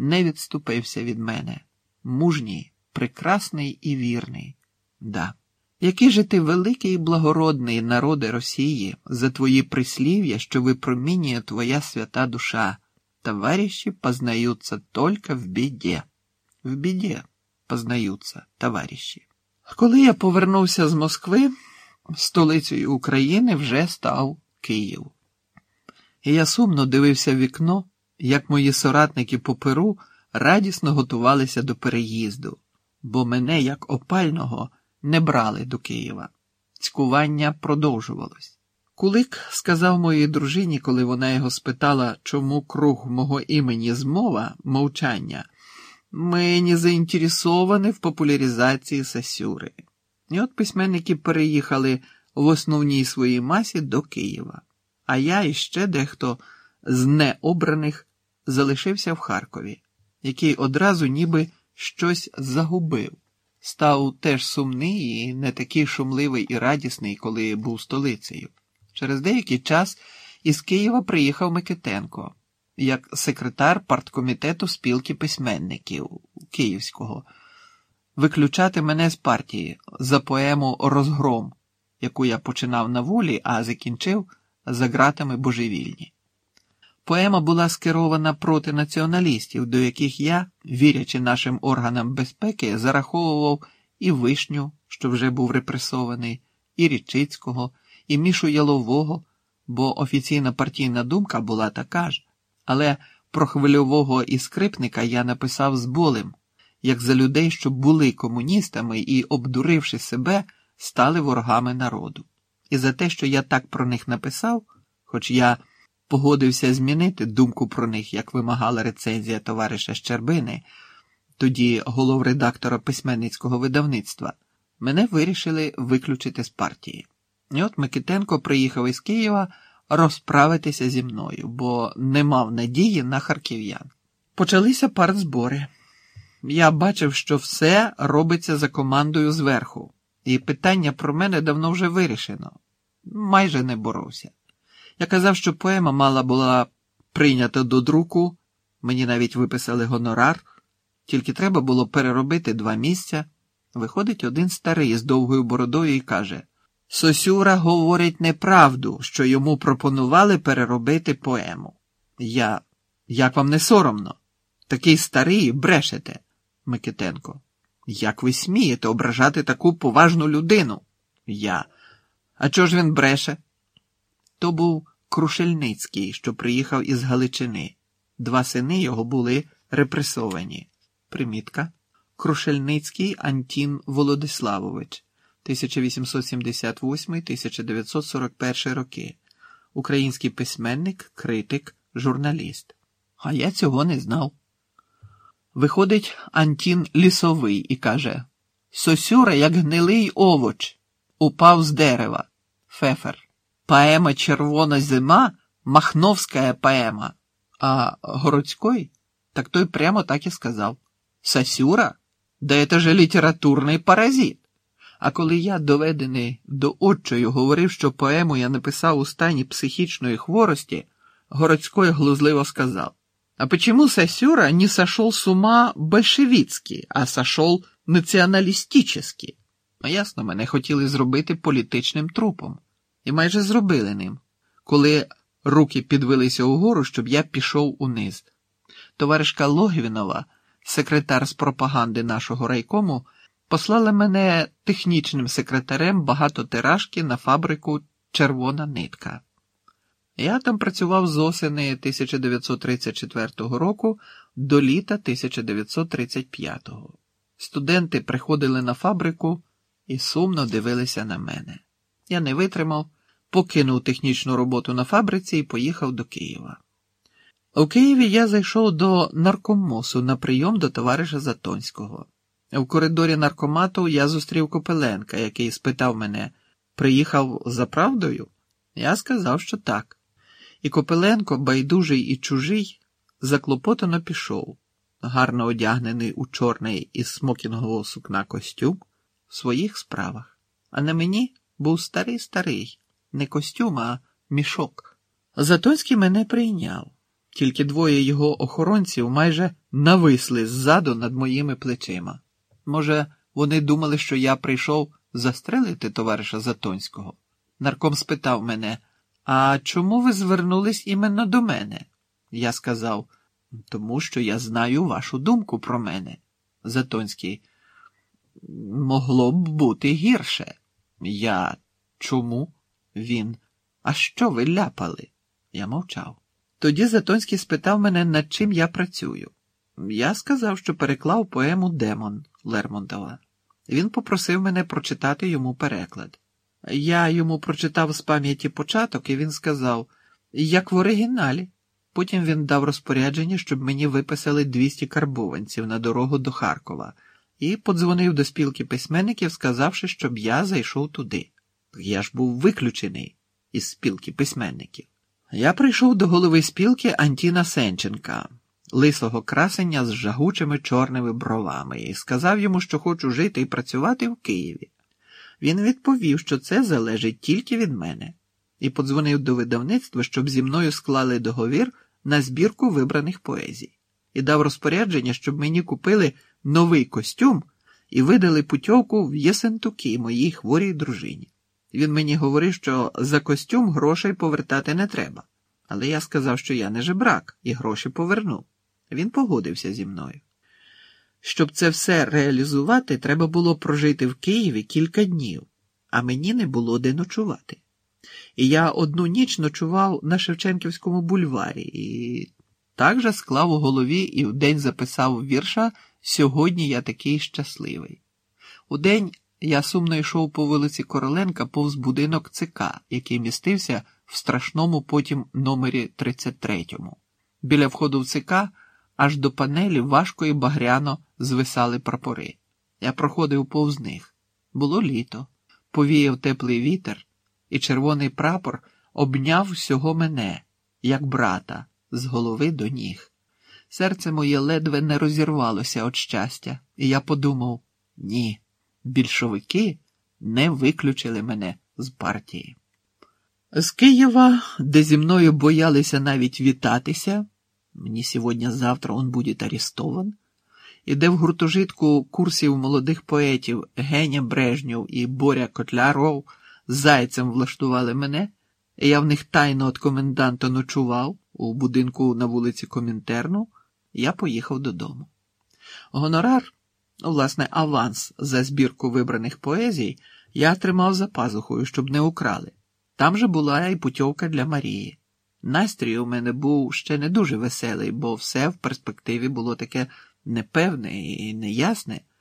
не відступився від мене. Мужній, прекрасний і вірний. Да. Який же ти великий і благородний народи Росії за твої прислів'я, що випромінює твоя свята душа. Товарищи познаются только в біді. В біді познаються товариші. Коли я повернувся з Москви, столицею України вже став Київ. І я сумно дивився в вікно, як мої соратники по Перу радісно готувалися до переїзду, бо мене, як опального, не брали до Києва. Цькування продовжувалось. Кулик сказав моїй дружині, коли вона його спитала, чому круг мого імені змова мовчання, ми не заінтересовані в популяризації Сасюри. І от письменники переїхали в основній своїй масі до Києва, а я і ще дехто з необраних залишився в Харкові, який одразу ніби щось загубив, став теж сумний і не такий шумливий і радісний, коли був столицею. Через деякий час із Києва приїхав Микитенко як секретар парткомітету спілки письменників Київського, виключати мене з партії за поему Розгром, яку я починав на волі, а закінчив за ґратами божевільні. Поема була скерована проти націоналістів, до яких я, вірячи нашим органам безпеки, зараховував і Вишню, що вже був репресований, і Річицького, і Мішу Ялового, бо офіційна партійна думка була така ж. Але про хвильового і скрипника я написав з болем, як за людей, що були комуністами і, обдуривши себе, стали ворогами народу. І за те, що я так про них написав, хоч я погодився змінити думку про них, як вимагала рецензія товариша Щербини, тоді головредактора письменницького видавництва, мене вирішили виключити з партії. І от Микитенко приїхав із Києва розправитися зі мною, бо не мав надії на харків'ян. Почалися партзбори. Я бачив, що все робиться за командою зверху, і питання про мене давно вже вирішено. Майже не боровся. Я казав, що поема мала була прийнята до друку, мені навіть виписали гонорар, тільки треба було переробити два місця. Виходить один старий з довгою бородою і каже: Сосюра говорить неправду, що йому пропонували переробити поему. Я, як вам не соромно? Такий старий брешете, Микитенко. Як ви смієте ображати таку поважну людину? Я. А чого ж він бреше? То був Крушельницький, що приїхав із Галичини. Два сини його були репресовані. Примітка. Крушельницький Антін Володиславович. 1878-1941 роки. Український письменник, критик, журналіст. А я цього не знав. Виходить Антін лісовий і каже: Сосюра, як гнилий овоч, упав з дерева. Фефер. Поема Червона зима Махновська поема. А Городський, так той прямо так і сказав: Сосюра? Да это же літературний паразит. А коли я, доведений до отчою, говорив, що поему я написав у стані психічної хворості, Городський глузливо сказав: А почему Сосюра не сошел с ума большевицький, а сошел націоналістический? Ну, ясно, мене хотіли зробити політичним трупом. І майже зробили ним, коли руки підвелися угору, щоб я пішов униз. Товаришка Логвінова, секретар з пропаганди нашого райкому, послала мене технічним секретарем багатотиражки на фабрику Червона нитка. Я там працював з осени 1934 року до літа 1935. Студенти приходили на фабрику і сумно дивилися на мене. Я не витримав, покинув технічну роботу на фабриці і поїхав до Києва. У Києві я зайшов до наркомосу на прийом до товариша Затонського. В коридорі наркомату я зустрів Копеленка, який спитав мене, приїхав за правдою? Я сказав, що так. І Копеленко, байдужий і чужий, заклопотано пішов, гарно одягнений у чорний із смокінгового сукна костюм, в своїх справах. А на мені був старий старий, не костюм, а мішок. Затонський мене прийняв. Тільки двоє його охоронців майже нависли ззаду над моїми плечима. Може, вони думали, що я прийшов застрелити товариша Затонського? Нарком спитав мене, а чому ви звернулись іменно до мене? Я сказав, тому що я знаю вашу думку про мене. Затонський. Могло б бути гірше. Я чому? Він. А що ви ляпали? Я мовчав. Тоді Затонський спитав мене, над чим я працюю. Я сказав, що переклав поему Демон Лермонтова. Він попросив мене прочитати йому переклад. Я йому прочитав з пам'яті початок, і він сказав, як в оригіналі. Потім він дав розпорядження, щоб мені виписали 200 карбованців на дорогу до Харкова, і подзвонив до спілки письменників, сказавши, щоб я зайшов туди. Я ж був виключений із спілки письменників. Я прийшов до голови спілки Антіна Сенченка, лисого красення з жагучими чорними бровами, і сказав йому, що хочу жити і працювати в Києві. Він відповів, що це залежить тільки від мене, і подзвонив до видавництва, щоб зі мною склали договір на збірку вибраних поезій, і дав розпорядження, щоб мені купили новий костюм і видали путьовку в Єсентуки моїй хворій дружині. Він мені говорив, що за костюм грошей повертати не треба. Але я сказав, що я не жебрак, і гроші поверну. Він погодився зі мною. Щоб це все реалізувати, треба було прожити в Києві кілька днів, а мені не було де ночувати. І я одну ніч ночував на Шевченківському бульварі і так же склав у голові і вдень записав вірша Сьогодні я такий щасливий. Удень я сумно йшов по вулиці Короленка повз будинок ЦК, який містився в страшному потім номері 33. Біля входу в ЦК аж до панелі важко і багряно звисали прапори. Я проходив повз них. Було літо, повіяв теплий вітер, і червоний прапор обняв всього мене, як брата, з голови до ніг. Серце моє ледве не розірвалося від щастя, і я подумав ні більшовики не виключили мене з партії. З Києва, де зі мною боялися навіть вітатися, мені сьогодні-завтра он буде арестован, і де в гуртожитку курсів молодих поетів Геня Брежнєв і Боря Котляров зайцем влаштували мене, я в них тайно від коменданта ночував у будинку на вулиці Комінтерну, я поїхав додому. Гонорар Власне, аванс за збірку вибраних поезій я тримав за пазухою, щоб не украли. Там же була і путьовка для Марії. Настрій у мене був ще не дуже веселий, бо все в перспективі було таке непевне і неясне.